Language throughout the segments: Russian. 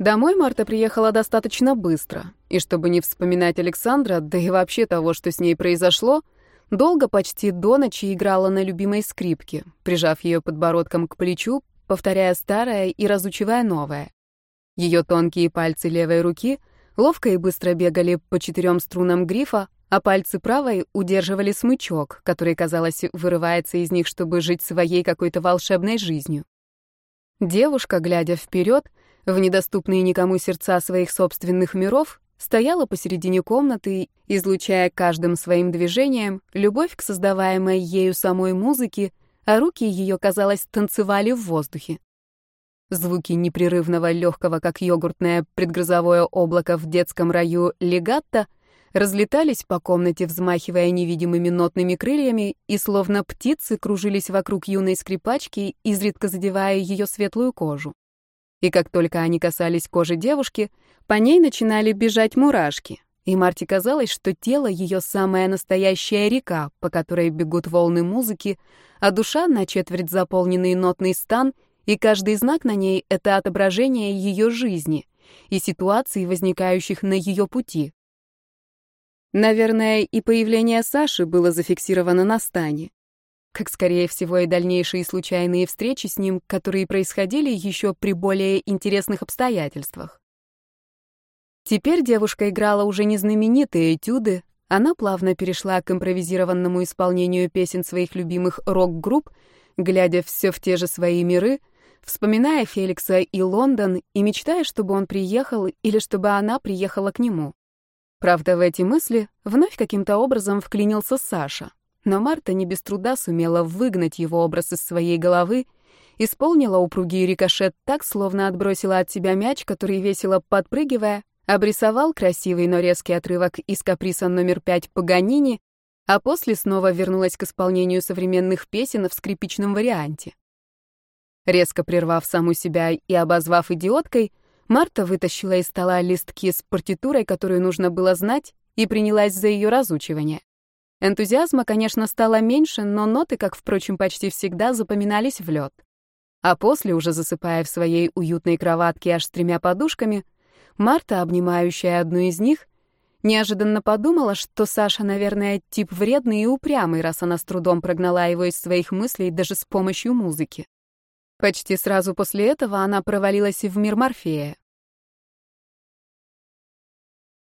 Домой Марта приехала достаточно быстро, и чтобы не вспоминать Александра, да и вообще того, что с ней произошло, долго, почти до ночи играла на любимой скрипке, прижав ее подбородком к плечу, повторяя старое и разучивая новое. Ее тонкие пальцы левой руки ловко и быстро бегали по четырем струнам грифа, а пальцы правой удерживали смычок, который, казалось, вырывается из них, чтобы жить своей какой-то волшебной жизнью. Девушка, глядя вперед, в недоступные никому сердца своих собственных миров, стояла посередине комнаты, излучая каждым своим движением любовь к создаваемой ею самой музыке, а руки ее, казалось, танцевали в воздухе. Звуки непрерывного легкого, как йогуртное предгрозовое облако в детском раю легатта, разлетались по комнате, взмахивая невидимыми нотными крыльями, и словно птицы кружились вокруг юной скрипачки, изредка задевая ее светлую кожу. И как только они касались кожи девушки, по ней начинали бежать мурашки. И Марте казалось, что тело — ее самая настоящая река, по которой бегут волны музыки, а душа — на четверть заполненный нотный стан, и каждый знак на ней — это отображение ее жизни и ситуаций, возникающих на ее пути. Наверное, и появление Саши было зафиксировано на стане как, скорее всего, и дальнейшие случайные встречи с ним, которые происходили еще при более интересных обстоятельствах. Теперь девушка играла уже не знаменитые этюды, она плавно перешла к импровизированному исполнению песен своих любимых рок-групп, глядя все в те же свои миры, вспоминая Феликса и Лондон и мечтая, чтобы он приехал или чтобы она приехала к нему. Правда, в эти мысли вновь каким-то образом вклинился Саша. Но Марта не без труда сумела выгнать его образ из своей головы, исполнила упругий рикошет так, словно отбросила от себя мяч, который, весело подпрыгивая, обрисовал красивый, но резкий отрывок из каприса номер пять Паганини, а после снова вернулась к исполнению современных песен в скрипичном варианте. Резко прервав саму себя и обозвав идиоткой, Марта вытащила из стола листки с партитурой, которую нужно было знать, и принялась за ее разучивание. Энтузиазма, конечно, стало меньше, но ноты, как, впрочем, почти всегда, запоминались в лед. А после, уже засыпая в своей уютной кроватке аж с тремя подушками, Марта, обнимающая одну из них, неожиданно подумала, что Саша, наверное, тип вредный и упрямый, раз она с трудом прогнала его из своих мыслей даже с помощью музыки. Почти сразу после этого она провалилась в мир Морфея.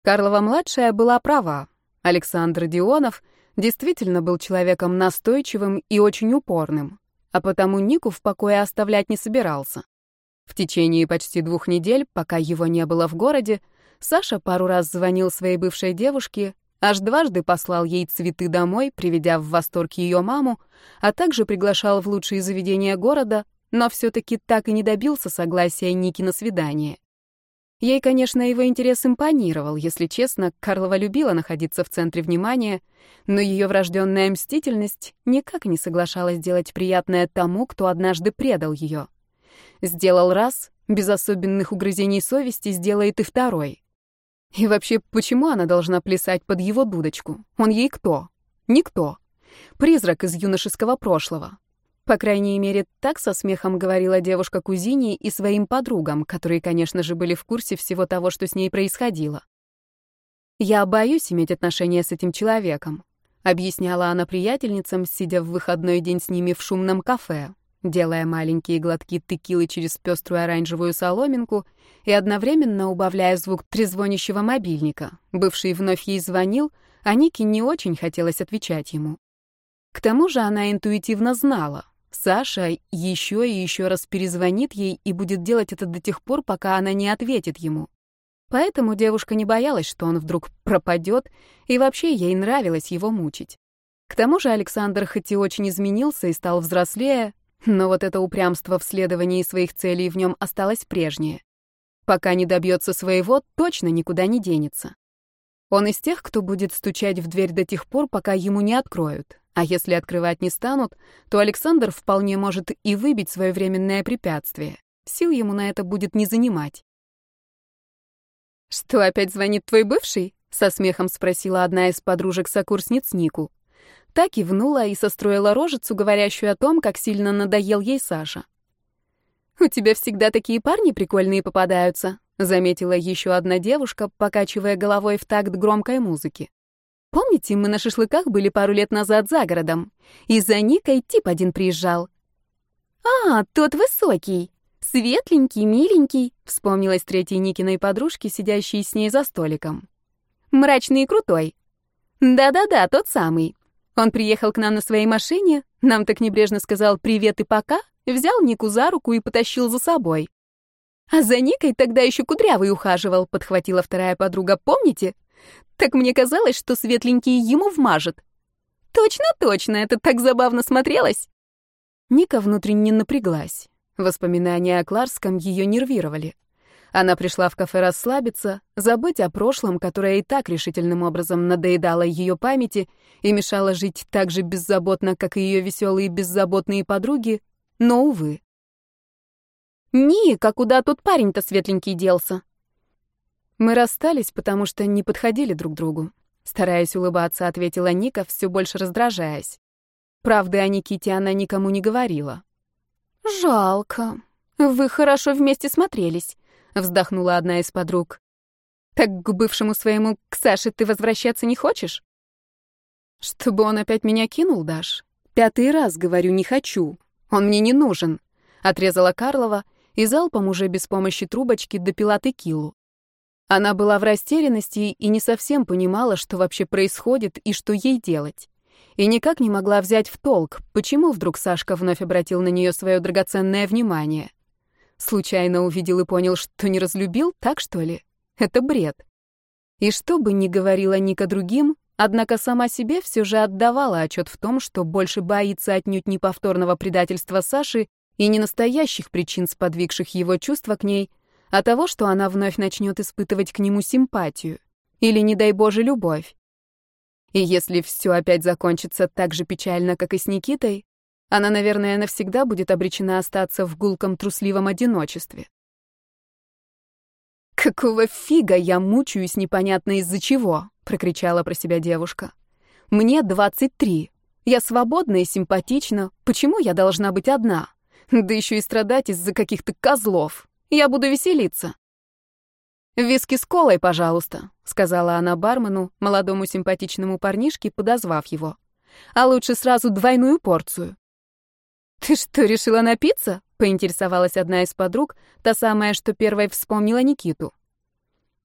Карлова-младшая была права. Александр Дионов — действительно был человеком настойчивым и очень упорным, а потому Нику в покое оставлять не собирался. В течение почти двух недель, пока его не было в городе, Саша пару раз звонил своей бывшей девушке, аж дважды послал ей цветы домой, приведя в восторг ее маму, а также приглашал в лучшие заведения города, но все-таки так и не добился согласия Ники на свидание. Ей, конечно, его интерес импонировал, если честно, Карлова любила находиться в центре внимания, но ее врожденная мстительность никак не соглашалась делать приятное тому, кто однажды предал ее. Сделал раз, без особенных угрызений совести сделает и второй. И вообще, почему она должна плясать под его дудочку? Он ей кто? Никто. Призрак из юношеского прошлого. По крайней мере, так со смехом говорила девушка кузине и своим подругам, которые, конечно же, были в курсе всего того, что с ней происходило. «Я боюсь иметь отношения с этим человеком», — объясняла она приятельницам, сидя в выходной день с ними в шумном кафе, делая маленькие глотки текилы через пеструю оранжевую соломинку и одновременно убавляя звук трезвонящего мобильника. Бывший вновь ей звонил, а Нике не очень хотелось отвечать ему. К тому же она интуитивно знала, Саша еще и еще раз перезвонит ей и будет делать это до тех пор, пока она не ответит ему. Поэтому девушка не боялась, что он вдруг пропадет, и вообще ей нравилось его мучить. К тому же Александр хоть и очень изменился и стал взрослее, но вот это упрямство в следовании своих целей в нем осталось прежнее. Пока не добьется своего, точно никуда не денется. Он из тех, кто будет стучать в дверь до тех пор, пока ему не откроют. А если открывать не станут, то Александр вполне может и выбить свое временное препятствие. Сил ему на это будет не занимать. «Что, опять звонит твой бывший?» — со смехом спросила одна из подружек-сокурсниц Нику. Так кивнула и состроила рожицу, говорящую о том, как сильно надоел ей Саша. «У тебя всегда такие парни прикольные попадаются», заметила еще одна девушка, покачивая головой в такт громкой музыки. Помните, мы на шашлыках были пару лет назад за городом, и за Никой тип один приезжал. А, тот высокий, светленький, миленький, вспомнилась третьей Никиной подружки, сидящей с ней за столиком. Мрачный и крутой. Да-да-да, тот самый. Он приехал к нам на своей машине, нам так небрежно сказал «привет и пока», взял Нику за руку и потащил за собой. А за Никой тогда еще кудрявый ухаживал, подхватила вторая подруга, помните? Так мне казалось, что светленький ему вмажет. Точно-точно, это так забавно смотрелось. Ника внутренне напряглась. Воспоминания о Кларском ее нервировали. Она пришла в кафе расслабиться, забыть о прошлом, которое и так решительным образом надоедало ее памяти и мешало жить так же беззаботно, как и ее веселые беззаботные подруги, но, увы. «Ника, куда тот парень-то светленький делся?» Мы расстались, потому что не подходили друг другу. Стараясь улыбаться, ответила Ника, все больше раздражаясь. Правды о Никите она никому не говорила. «Жалко. Вы хорошо вместе смотрелись», — вздохнула одна из подруг. «Так к бывшему своему, к Саше, ты возвращаться не хочешь?» «Чтобы он опять меня кинул, Даш? Пятый раз, говорю, не хочу. Он мне не нужен», — отрезала Карлова и залпом уже без помощи трубочки допила текилу. Она была в растерянности и не совсем понимала, что вообще происходит и что ей делать. И никак не могла взять в толк, почему вдруг Сашка вновь обратил на нее свое драгоценное внимание. Случайно увидел и понял, что не разлюбил, так что ли? Это бред. И что бы ни говорила Ника другим, однако сама себе все же отдавала отчет в том, что больше боится отнюдь не повторного предательства Саши и не настоящих причин, сподвигших его чувства к ней, а того, что она вновь начнет испытывать к нему симпатию или, не дай Боже, любовь. И если все опять закончится так же печально, как и с Никитой, она, наверное, навсегда будет обречена остаться в гулком трусливом одиночестве. «Какого фига я мучаюсь непонятно из-за чего?» — прокричала про себя девушка. «Мне 23. Я свободна и симпатична. Почему я должна быть одна? Да еще и страдать из-за каких-то козлов. Я буду веселиться». «Виски с колой, пожалуйста», — сказала она бармену, молодому симпатичному парнишке, подозвав его. «А лучше сразу двойную порцию». «Ты что, решила напиться?» — поинтересовалась одна из подруг, та самая, что первой вспомнила Никиту.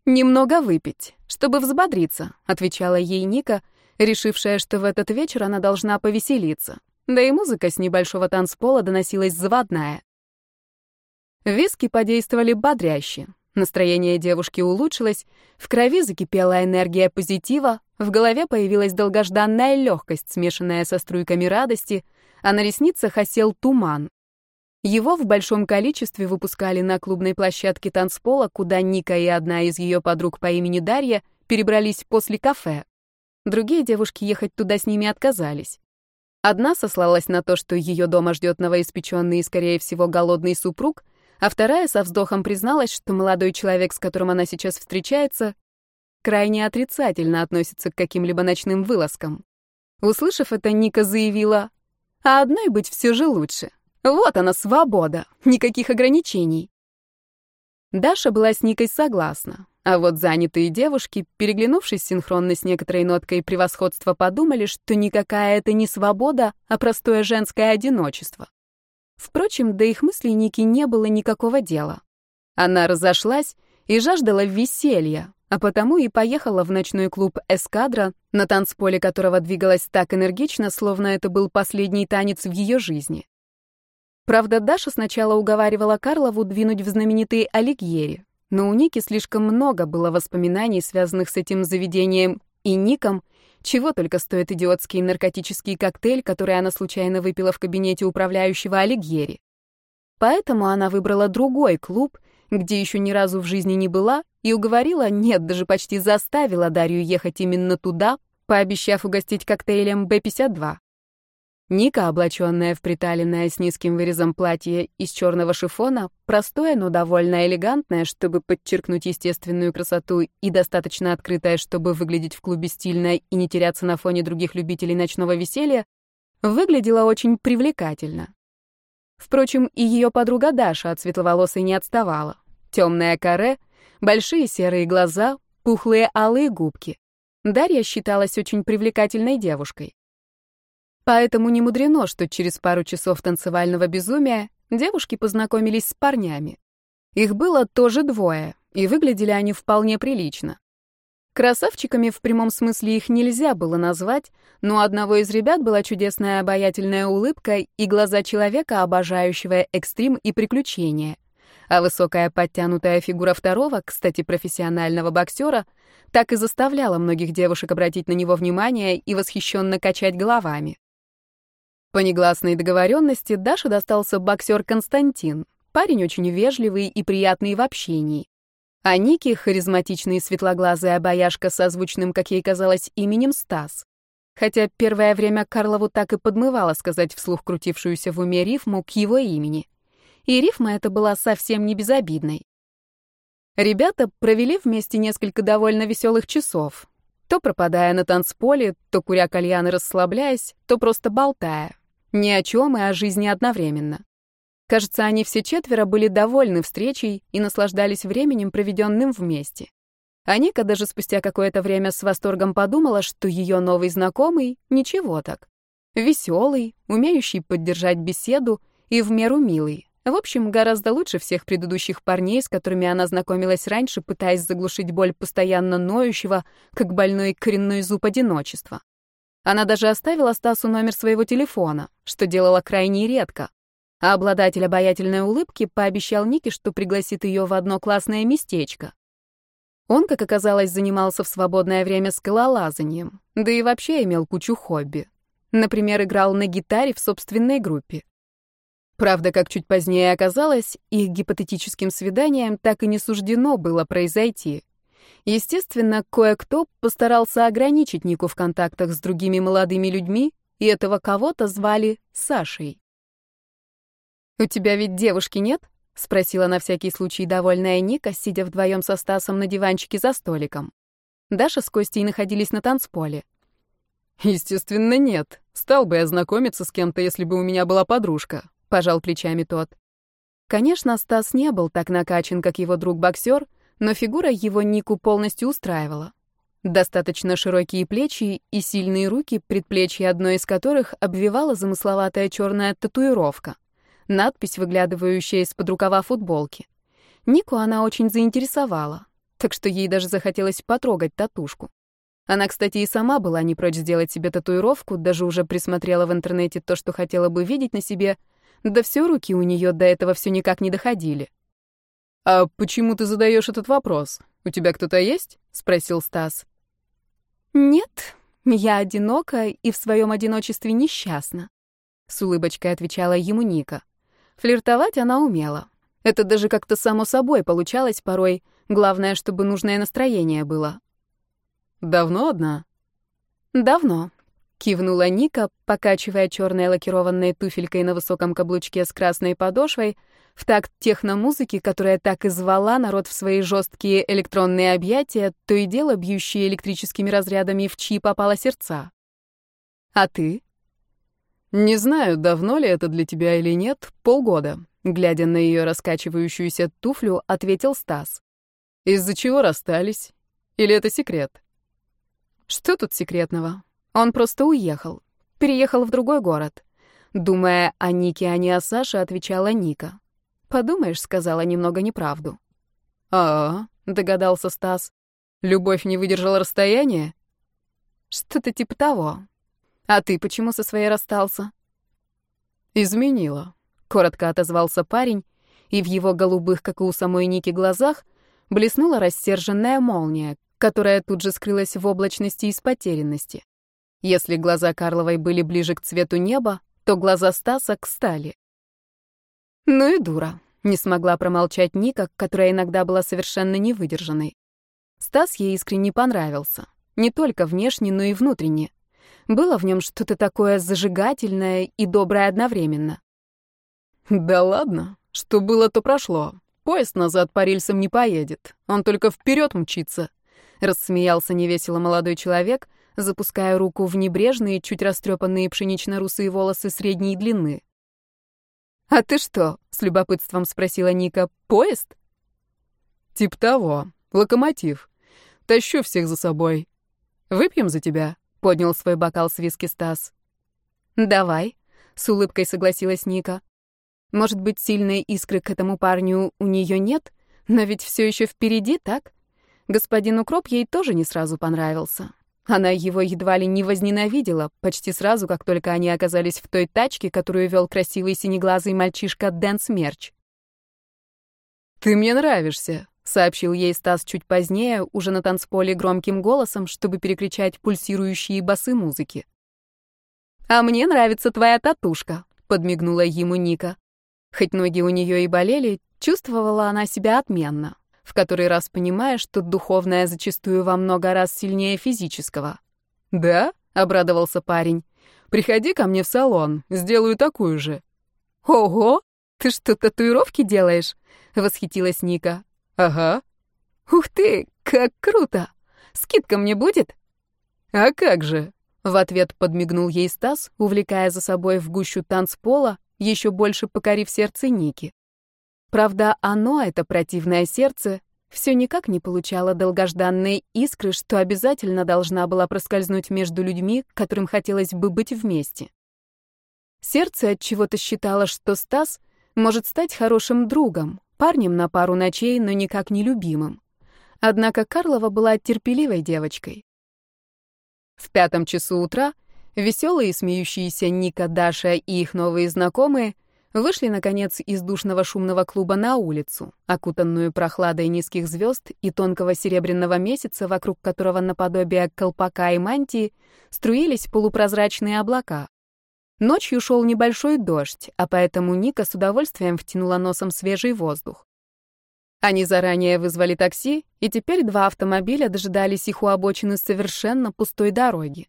«Немного выпить, чтобы взбодриться», — отвечала ей Ника, решившая, что в этот вечер она должна повеселиться. Да и музыка с небольшого танцпола доносилась заводная. Виски подействовали бодряще. Настроение девушки улучшилось, в крови закипела энергия позитива, в голове появилась долгожданная легкость, смешанная со струйками радости, а на ресницах осел туман. Его в большом количестве выпускали на клубной площадке танцпола, куда Ника и одна из ее подруг по имени Дарья перебрались после кафе. Другие девушки ехать туда с ними отказались. Одна сослалась на то, что ее дома ждет новоиспеченный и, скорее всего, голодный супруг, а вторая со вздохом призналась, что молодой человек, с которым она сейчас встречается, крайне отрицательно относится к каким-либо ночным вылазкам. Услышав это, Ника заявила, «А одной быть все же лучше. Вот она, свобода, никаких ограничений». Даша была с Никой согласна, а вот занятые девушки, переглянувшись синхронно с некоторой ноткой превосходства, подумали, что никакая это не свобода, а простое женское одиночество. Впрочем, до их мыслей Ники не было никакого дела. Она разошлась и жаждала веселья, а потому и поехала в ночной клуб «Эскадра», на танцполе которого двигалась так энергично, словно это был последний танец в ее жизни. Правда, Даша сначала уговаривала Карлову двинуть в знаменитые Алигьери, но у Ники слишком много было воспоминаний, связанных с этим заведением и Ником, чего только стоит идиотский наркотический коктейль, который она случайно выпила в кабинете управляющего Алигьери. Поэтому она выбрала другой клуб, где еще ни разу в жизни не была, и уговорила, нет, даже почти заставила Дарью ехать именно туда, пообещав угостить коктейлем Б-52. Ника, облаченная в приталенное с низким вырезом платье из черного шифона, простое, но довольно элегантное, чтобы подчеркнуть естественную красоту и достаточно открытое, чтобы выглядеть в клубе стильно и не теряться на фоне других любителей ночного веселья, выглядела очень привлекательно. Впрочем, и ее подруга Даша от светловолосой не отставала. Темная каре, Большие серые глаза, пухлые алые губки. Дарья считалась очень привлекательной девушкой. Поэтому не мудрено, что через пару часов танцевального безумия девушки познакомились с парнями. Их было тоже двое, и выглядели они вполне прилично. Красавчиками в прямом смысле их нельзя было назвать, но у одного из ребят была чудесная обаятельная улыбка и глаза человека, обожающего экстрим и приключения. А высокая подтянутая фигура второго, кстати, профессионального боксера, так и заставляла многих девушек обратить на него внимание и восхищенно качать головами. По негласной договоренности Даше достался боксер Константин, парень очень вежливый и приятный в общении. А Ники — харизматичный светлоглазый обаяшка со звучным, как ей казалось, именем Стас. Хотя первое время Карлову так и подмывало сказать вслух крутившуюся в уме рифму к его имени. И рифма эта была совсем не безобидной. Ребята провели вместе несколько довольно веселых часов, то пропадая на танцполе, то куря кальян и расслабляясь, то просто болтая. Ни о чем и о жизни одновременно. Кажется, они все четверо были довольны встречей и наслаждались временем, проведенным вместе. А Ника даже спустя какое-то время с восторгом подумала, что ее новый знакомый — ничего так. Веселый, умеющий поддержать беседу и в меру милый. В общем, гораздо лучше всех предыдущих парней, с которыми она знакомилась раньше, пытаясь заглушить боль постоянно ноющего, как больной коренной зуб одиночества. Она даже оставила Стасу номер своего телефона, что делала крайне редко, а обладатель обаятельной улыбки пообещал Нике, что пригласит ее в одно классное местечко. Он, как оказалось, занимался в свободное время скалолазанием, да и вообще имел кучу хобби. Например, играл на гитаре в собственной группе. Правда, как чуть позднее оказалось, их гипотетическим свиданием так и не суждено было произойти. Естественно, кое-кто постарался ограничить Нику в контактах с другими молодыми людьми, и этого кого-то звали Сашей. «У тебя ведь девушки нет?» — спросила на всякий случай довольная Ника, сидя вдвоем со Стасом на диванчике за столиком. Даша с Костей находились на танцполе. «Естественно, нет. Стал бы я знакомиться с кем-то, если бы у меня была подружка», — пожал плечами тот. Конечно, Стас не был так накачан, как его друг-боксер, но фигура его Нику полностью устраивала. Достаточно широкие плечи и сильные руки, предплечье одной из которых обвивала замысловатая черная татуировка — надпись, выглядывающая из-под рукава футболки. Нику она очень заинтересовала, так что ей даже захотелось потрогать татушку. Она, кстати, и сама была не прочь сделать себе татуировку, даже уже присмотрела в интернете то, что хотела бы видеть на себе, да все руки у нее до этого все никак не доходили. «А почему ты задаешь этот вопрос? У тебя кто-то есть?» — спросил Стас. «Нет, я одинока и в своем одиночестве несчастна», — с улыбочкой отвечала ему Ника. Флиртовать она умела. Это даже как-то само собой получалось порой. Главное, чтобы нужное настроение было. «Давно одна?» «Давно», — кивнула Ника, покачивая черной лакированной туфелькой на высоком каблучке с красной подошвой, в такт техномузыки, которая так и звала народ в свои жесткие электронные объятия, то и дело бьющие электрическими разрядами, в чьи попало сердца. «А ты?» «Не знаю, давно ли это для тебя или нет, полгода», — глядя на ее раскачивающуюся туфлю, ответил Стас. «Из-за чего расстались? Или это секрет?» «Что тут секретного? Он просто уехал. Переехал в другой город». Думая о Нике, а не о Саше, отвечала Ника. «Подумаешь», — сказала немного неправду. «А, -а догадался Стас. «Любовь не выдержала расстояния?» «Что-то типа того. А ты почему со своей расстался? Изменила, коротко отозвался парень, и в его голубых, как и у самой Ники, глазах блеснула рассерженная молния, которая тут же скрылась в облачности и потерянности. Если глаза Карловой были ближе к цвету неба, то глаза Стаса — к стали. Ну и дура. Не смогла промолчать Ника, которая иногда была совершенно невыдержанной. Стас ей искренне понравился. Не только внешне, но и внутренне. Было в нем что-то такое зажигательное и доброе одновременно. «Да ладно, что было, то прошло. Поезд назад по рельсам не поедет, он только вперед мчится», — рассмеялся невесело молодой человек, запуская руку в небрежные, чуть растрепанные пшенично-русые волосы средней длины. «А ты что?» — с любопытством спросила Ника. «Поезд?» Тип того. Локомотив. Тащу всех за собой. Выпьем за тебя?» — поднял свой бокал с виски Стас. «Давай», — с улыбкой согласилась Ника. «Может быть, сильной искры к этому парню у нее нет, но ведь все еще впереди, так? Господин Укроп ей тоже не сразу понравился. Она его едва ли не возненавидела, почти сразу, как только они оказались в той тачке, которую вел красивый синеглазый мальчишка Дэн Смерч. «Ты мне нравишься», — сообщил ей Стас чуть позднее, уже на танцполе громким голосом, чтобы перекричать пульсирующие басы музыки. «А мне нравится твоя татушка», — подмигнула ему Ника. Хоть ноги у нее и болели, чувствовала она себя отменно в который раз понимая, что духовное зачастую во много раз сильнее физического. «Да?» — обрадовался парень. «Приходи ко мне в салон, сделаю такую же». «Ого! Ты что, татуировки делаешь?» — восхитилась Ника. «Ага». «Ух ты, как круто! Скидка мне будет?» «А как же?» — в ответ подмигнул ей Стас, увлекая за собой в гущу танцпола, еще больше покорив сердце Ники. Правда, оно, это противное сердце, все никак не получало долгожданной искры, что обязательно должна была проскользнуть между людьми, которым хотелось бы быть вместе. Сердце от чего-то считало, что Стас может стать хорошим другом, парнем на пару ночей, но никак не любимым. Однако Карлова была терпеливой девочкой. В пятом часу утра веселые и смеющиеся Ника, Даша и их новые знакомые — Вышли, наконец, из душного шумного клуба на улицу, окутанную прохладой низких звезд и тонкого серебряного месяца, вокруг которого наподобие колпака и мантии струились полупрозрачные облака. Ночью шел небольшой дождь, а поэтому Ника с удовольствием втянула носом свежий воздух. Они заранее вызвали такси, и теперь два автомобиля дожидались их у обочины совершенно пустой дороги.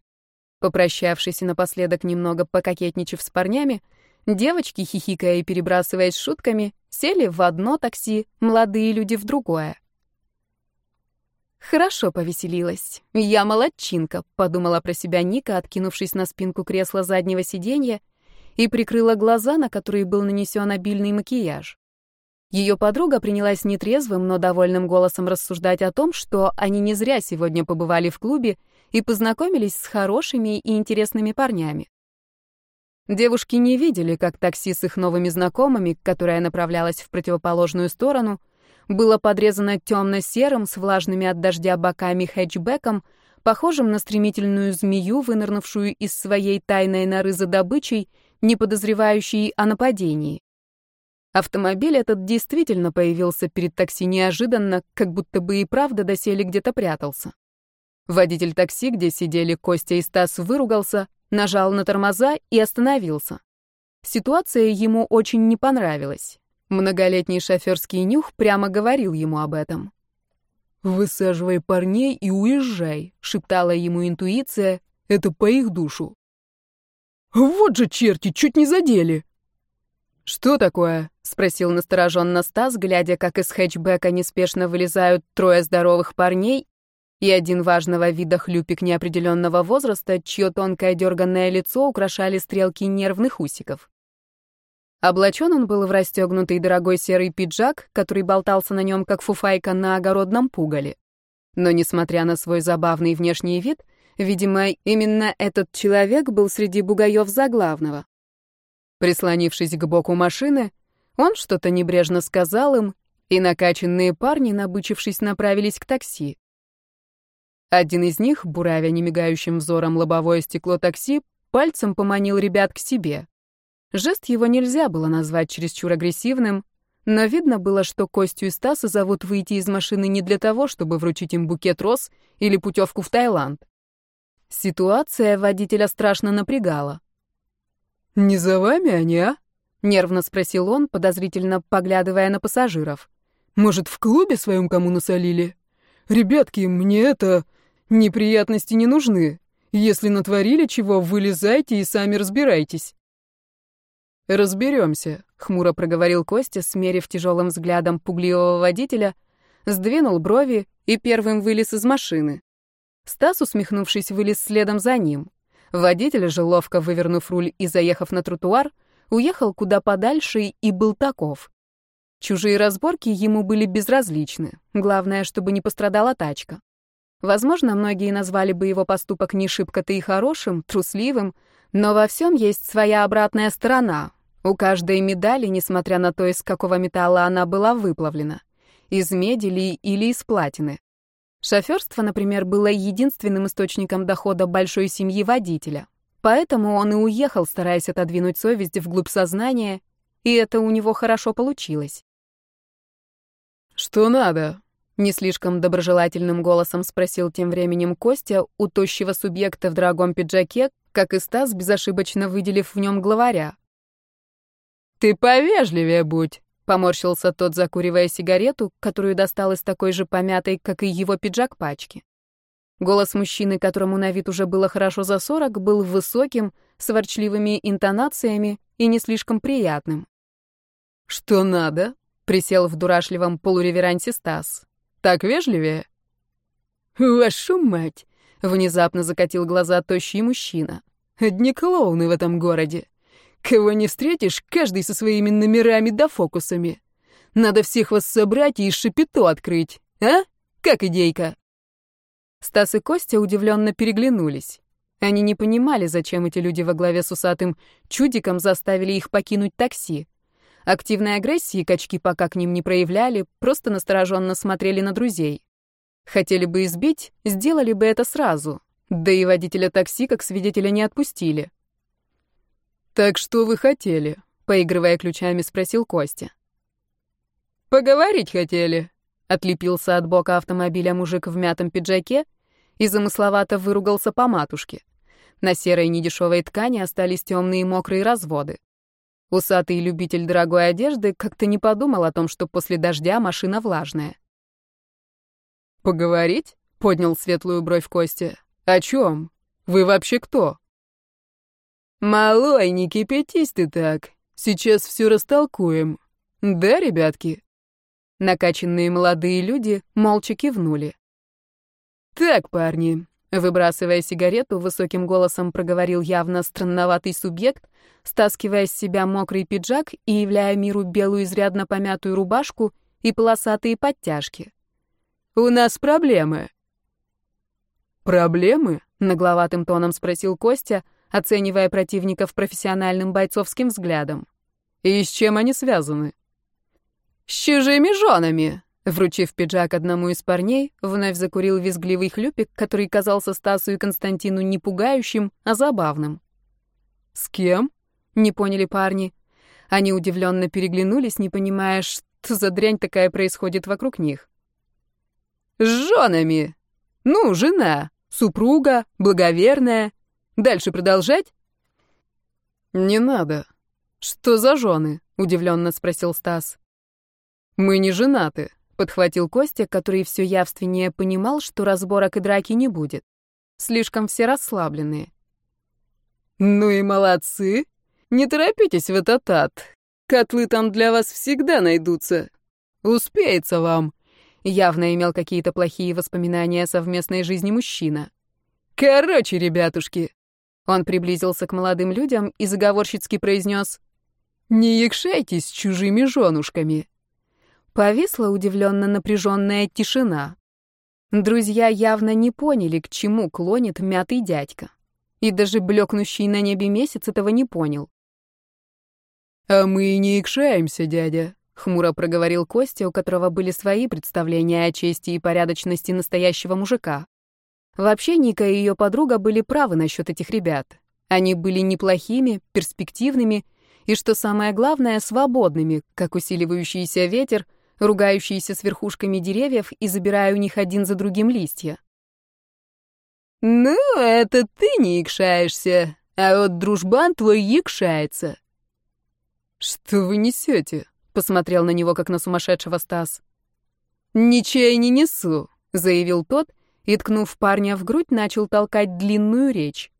Попрощавшись и напоследок немного пококетничав с парнями, Девочки, хихикая и перебрасываясь шутками, сели в одно такси, молодые люди в другое. Хорошо повеселилась. Я молодчинка, подумала про себя Ника, откинувшись на спинку кресла заднего сиденья и прикрыла глаза, на которые был нанесен обильный макияж. Ее подруга принялась нетрезвым, но довольным голосом рассуждать о том, что они не зря сегодня побывали в клубе и познакомились с хорошими и интересными парнями. Девушки не видели, как такси с их новыми знакомыми, которая направлялась в противоположную сторону, было подрезано темно-серым с влажными от дождя боками хэтчбеком, похожим на стремительную змею, вынырнувшую из своей тайной норы за добычей, не подозревающей о нападении. Автомобиль этот действительно появился перед такси неожиданно, как будто бы и правда доселе где-то прятался. Водитель такси, где сидели Костя и Стас, выругался, нажал на тормоза и остановился. Ситуация ему очень не понравилась. Многолетний шоферский нюх прямо говорил ему об этом. «Высаживай парней и уезжай», — шептала ему интуиция, — «это по их душу». «Вот же черти, чуть не задели!» «Что такое?» — спросил настороженно Стас, глядя, как из хэтчбека неспешно вылезают трое здоровых парней и один важного вида хлюпик неопределенного возраста, чье тонкое дерганное лицо украшали стрелки нервных усиков. Облачен он был в расстегнутый дорогой серый пиджак, который болтался на нем, как фуфайка на огородном пугале. Но, несмотря на свой забавный внешний вид, видимо, именно этот человек был среди бугаев заглавного. Прислонившись к боку машины, он что-то небрежно сказал им, и накачанные парни, набычившись, направились к такси. Один из них, буравя немигающим взором лобовое стекло такси, пальцем поманил ребят к себе. Жест его нельзя было назвать чересчур агрессивным, но видно было, что Костю и Стаса зовут выйти из машины не для того, чтобы вручить им букет роз или путевку в Таиланд. Ситуация водителя страшно напрягала. «Не за вами они, а?» — нервно спросил он, подозрительно поглядывая на пассажиров. «Может, в клубе своем кому насолили? Ребятки, мне это... Неприятности не нужны. Если натворили чего, вылезайте и сами разбирайтесь. Разберемся, хмуро проговорил Костя, смерив тяжелым взглядом пугливого водителя, сдвинул брови и первым вылез из машины. Стас, усмехнувшись, вылез следом за ним. Водитель же, ловко вывернув руль и заехав на тротуар, уехал куда подальше и был таков. Чужие разборки ему были безразличны. Главное, чтобы не пострадала тачка. Возможно, многие назвали бы его поступок не шибко-то и хорошим, трусливым, но во всем есть своя обратная сторона. У каждой медали, несмотря на то, из какого металла она была выплавлена. Из меди ли или из платины. Шофёрство, например, было единственным источником дохода большой семьи водителя. Поэтому он и уехал, стараясь отодвинуть совесть вглубь сознания, и это у него хорошо получилось. «Что надо?» — не слишком доброжелательным голосом спросил тем временем Костя у тощего субъекта в дорогом пиджаке, как и Стас, безошибочно выделив в нем главаря. «Ты повежливее будь», — поморщился тот, закуривая сигарету, которую достал из такой же помятой, как и его пиджак пачки. Голос мужчины, которому на вид уже было хорошо за сорок, был высоким, с ворчливыми интонациями и не слишком приятным. «Что надо?» — присел в дурашливом полуреверансе Стас. «Так вежливее?» «Вашу мать!» — внезапно закатил глаза тощий мужчина. «Одни клоуны в этом городе. Кого не встретишь, каждый со своими номерами да фокусами. Надо всех вас собрать и шапито открыть, а? Как идейка?» Стас и Костя удивленно переглянулись. Они не понимали, зачем эти люди во главе с усатым чудиком заставили их покинуть такси. Активной агрессии качки пока к ним не проявляли, просто настороженно смотрели на друзей. Хотели бы избить, сделали бы это сразу. Да и водителя такси как свидетеля не отпустили. «Так что вы хотели?» — поигрывая ключами, спросил Костя. «Поговорить хотели», — отлепился от бока автомобиля мужик в мятом пиджаке и замысловато выругался по матушке. На серой недешевой ткани остались темные мокрые разводы. Усатый любитель дорогой одежды как-то не подумал о том, что после дождя машина влажная. «Поговорить?» — поднял светлую бровь Костя. «О чем? Вы вообще кто?» «Малой, не кипятись ты так. Сейчас все растолкуем. Да, ребятки?» Накачанные молодые люди молча кивнули. «Так, парни», — выбрасывая сигарету, высоким голосом проговорил явно странноватый субъект, стаскивая с себя мокрый пиджак и являя миру белую изрядно помятую рубашку и полосатые подтяжки. «У нас проблемы». «Проблемы?» — нагловатым тоном спросил Костя, оценивая противников профессиональным бойцовским взглядом. «И с чем они связаны?» «С чужими женами!» Вручив пиджак одному из парней, вновь закурил визгливый хлюпик, который казался Стасу и Константину не пугающим, а забавным. «С кем?» — не поняли парни. Они удивленно переглянулись, не понимая, что за дрянь такая происходит вокруг них. «С женами! Ну, жена, супруга, благоверная. Дальше продолжать?» «Не надо. Что за жены?» — удивленно спросил Стас. «Мы не женаты», — подхватил Костя, который все явственнее понимал, что разборок и драки не будет. Слишком все расслабленные. «Ну и молодцы. Не торопитесь в этот ад. Котлы там для вас всегда найдутся. Успеется вам». Явно имел какие-то плохие воспоминания о совместной жизни мужчина. «Короче, ребятушки, он приблизился к молодым людям и заговорщицки произнес «Не якшайтесь с чужими женушками». Повисла удивленно напряженная тишина. Друзья явно не поняли, к чему клонит мятый дядька. И даже блекнущий на небе месяц этого не понял. «А мы не икшаемся, дядя», — хмуро проговорил Костя, у которого были свои представления о чести и порядочности настоящего мужика. Вообще Ника и ее подруга были правы насчет этих ребят. Они были неплохими, перспективными и, что самое главное, свободными, как усиливающийся ветер, ругающийся с верхушками деревьев и забирая у них один за другим листья. «Ну, это ты не икшаешься, а вот дружбан твой икшается». «Что вы несете?» — посмотрел на него, как на сумасшедшего Стас. «Ничего я не несу», — заявил тот и, ткнув парня в грудь, начал толкать длинную речь.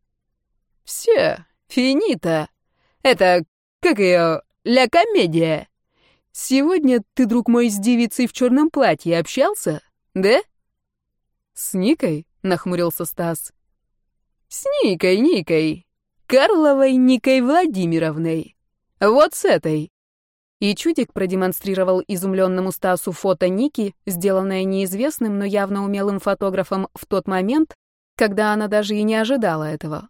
«Все, финита. Это, как ее, ля комедия. Сегодня ты, друг мой, с девицей в черном платье общался, да?» «С Никой?» — нахмурился Стас. «С Никой, Никой. Карловой Никой Владимировной. Вот с этой». И Чудик продемонстрировал изумленному Стасу фото Ники, сделанное неизвестным, но явно умелым фотографом в тот момент, когда она даже и не ожидала этого.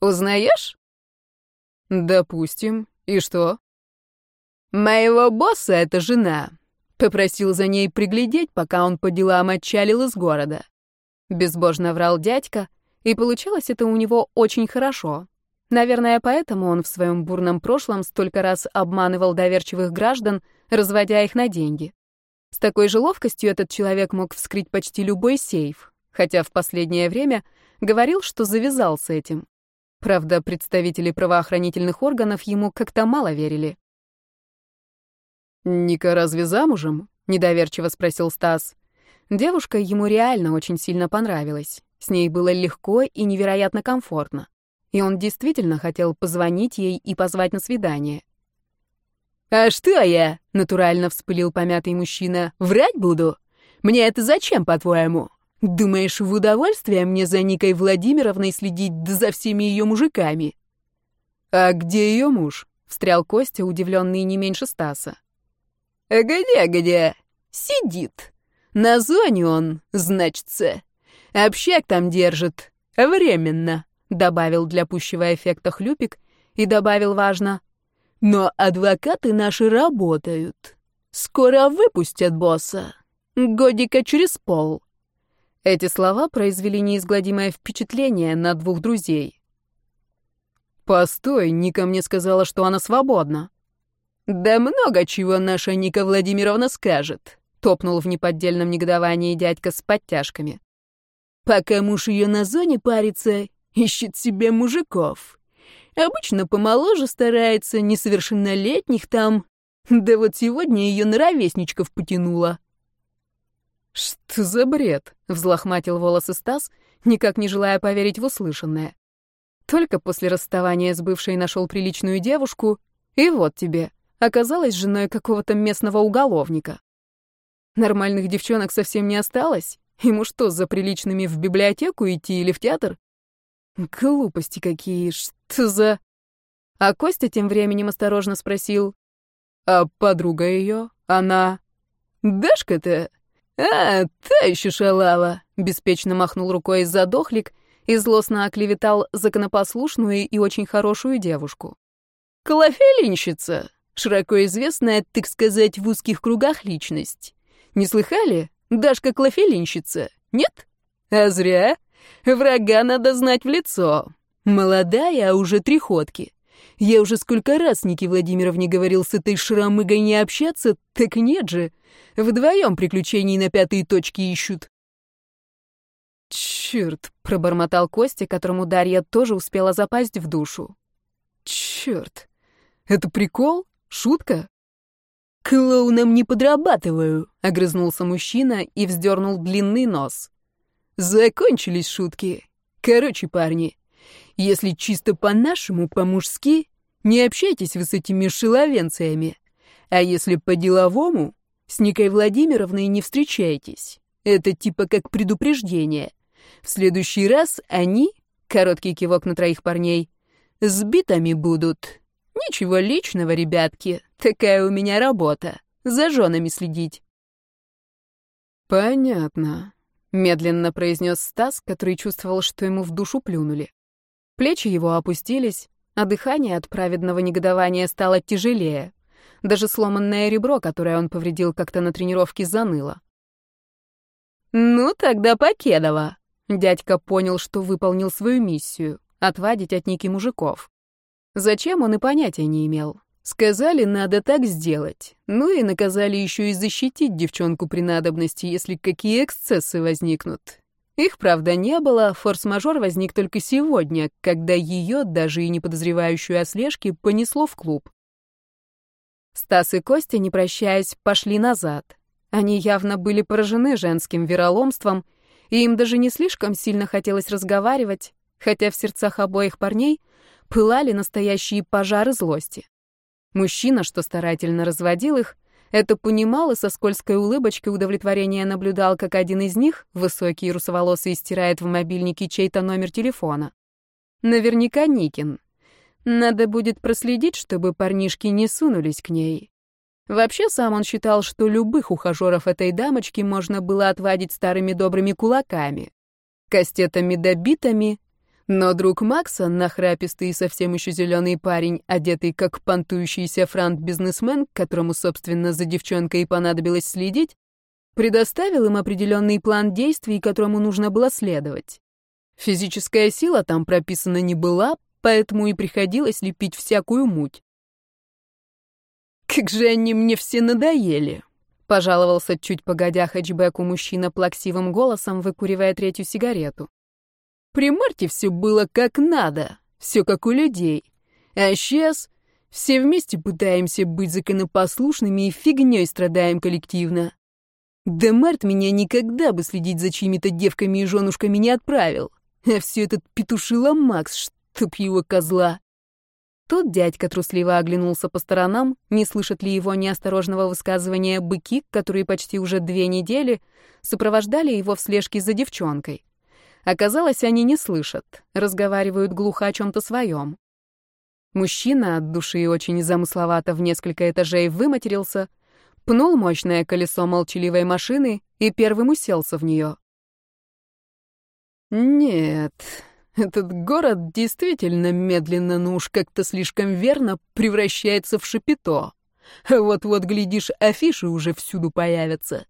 «Узнаешь?» «Допустим. И что?» «Моего босса — это жена. Попросил за ней приглядеть, пока он по делам отчалил из города». Безбожно врал дядька, и получалось это у него очень хорошо. Наверное, поэтому он в своем бурном прошлом столько раз обманывал доверчивых граждан, разводя их на деньги. С такой же ловкостью этот человек мог вскрыть почти любой сейф, хотя в последнее время говорил, что завязал с этим. Правда, представители правоохранительных органов ему как-то мало верили. «Ника разве замужем?» — недоверчиво спросил Стас. Девушка ему реально очень сильно понравилась. С ней было легко и невероятно комфортно и он действительно хотел позвонить ей и позвать на свидание. «А что я?» — натурально вспылил помятый мужчина. «Врать буду? Мне это зачем, по-твоему? Думаешь, в удовольствие мне за Никой Владимировной следить да за всеми ее мужиками?» «А где ее муж?» — встрял Костя, удивленный не меньше Стаса. «А где, где? Сидит. На зоне он, значится. Общак там держит. Временно. — добавил для пущего эффекта хлюпик и добавил важно. «Но адвокаты наши работают. Скоро выпустят босса. Годика через пол». Эти слова произвели неизгладимое впечатление на двух друзей. «Постой, Ника мне сказала, что она свободна». «Да много чего наша Ника Владимировна скажет», — топнул в неподдельном негодовании дядька с подтяжками. «Пока муж ее на зоне парится, Ищет себе мужиков. Обычно помоложе старается, несовершеннолетних там. Да вот сегодня ее на ровесничков потянула. «Что за бред?» — взлохматил волосы Стас, никак не желая поверить в услышанное. Только после расставания с бывшей нашел приличную девушку, и вот тебе, оказалась женой какого-то местного уголовника. Нормальных девчонок совсем не осталось. Ему что, за приличными в библиотеку идти или в театр? Глупости какие, что за... А Костя тем временем осторожно спросил. А подруга ее, она... Дашка-то? А, та еще шалава. Беспечно махнул рукой задохлик и злостно оклеветал законопослушную и очень хорошую девушку. Клофелинщица, широко известная, так сказать, в узких кругах личность. Не слыхали? Дашка Клофелинщица, нет? А зря. Врага надо знать в лицо. Молодая, а уже три ходки. Я уже сколько раз Нике Владимировне говорил с этой шрамыгой не общаться, так нет же. Вдвоем приключений на пятые точки ищут. «Черт!» — пробормотал Костя, которому Дарья тоже успела запасть в душу. «Черт! Это прикол? Шутка?» «Клоуном не подрабатываю», — огрызнулся мужчина и вздернул длинный нос. Закончились шутки. Короче, парни, если чисто по-нашему, по-мужски, не общайтесь вы с этими шиловенциями. А если по-деловому, с Никой Владимировной не встречайтесь. Это типа как предупреждение. В следующий раз они, короткий кивок на троих парней, с битами будут. Ничего личного, ребятки. Такая у меня работа. За женами следить. Понятно. Медленно произнес Стас, который чувствовал, что ему в душу плюнули. Плечи его опустились, а дыхание от праведного негодования стало тяжелее. Даже сломанное ребро, которое он повредил как-то на тренировке, заныло. «Ну, тогда Покедова!» Дядька понял, что выполнил свою миссию — отвадить от Ники мужиков. Зачем, он и понятия не имел. Сказали, надо так сделать. Ну и наказали еще и защитить девчонку при надобности, если какие эксцессы возникнут. Их, правда, не было, форс-мажор возник только сегодня, когда ее, даже и не подозревающую о слежке, понесло в клуб. Стас и Костя, не прощаясь, пошли назад. Они явно были поражены женским вероломством, и им даже не слишком сильно хотелось разговаривать, хотя в сердцах обоих парней пылали настоящие пожары злости. Мужчина, что старательно разводил их, это понимал и со скользкой улыбочкой удовлетворения наблюдал, как один из них, высокий и русоволосый, стирает в мобильнике чей-то номер телефона. Наверняка Никин. Надо будет проследить, чтобы парнишки не сунулись к ней. Вообще, сам он считал, что любых ухажеров этой дамочки можно было отвадить старыми добрыми кулаками, кастетами-добитами, но друг Макса, нахрапистый и совсем еще зеленый парень, одетый как понтующийся франт-бизнесмен, которому, собственно, за девчонкой понадобилось следить, предоставил им определенный план действий, которому нужно было следовать. Физическая сила там прописана не была, поэтому и приходилось лепить всякую муть. «Как же они мне все надоели!» — пожаловался чуть погодя хэтчбеку мужчина плаксивым голосом, выкуривая третью сигарету. «При Марте все было как надо, все как у людей. А сейчас все вместе пытаемся быть законопослушными и фигней страдаем коллективно. Да Март меня никогда бы следить за чьими-то девками и женушками не отправил. А все этот петушила Макс, чтоб его козла. Тут дядька трусливо оглянулся по сторонам, не слышат ли его неосторожного высказывания быки, которые почти уже две недели сопровождали его в слежке за девчонкой. Оказалось, они не слышат, разговаривают глухо о чем-то своем. Мужчина от души очень замысловато в несколько этажей выматерился, пнул мощное колесо молчаливой машины и первым уселся в нее. «Нет, этот город действительно медленно, но уж как-то слишком верно превращается в шапито. Вот-вот, глядишь, афиши уже всюду появятся.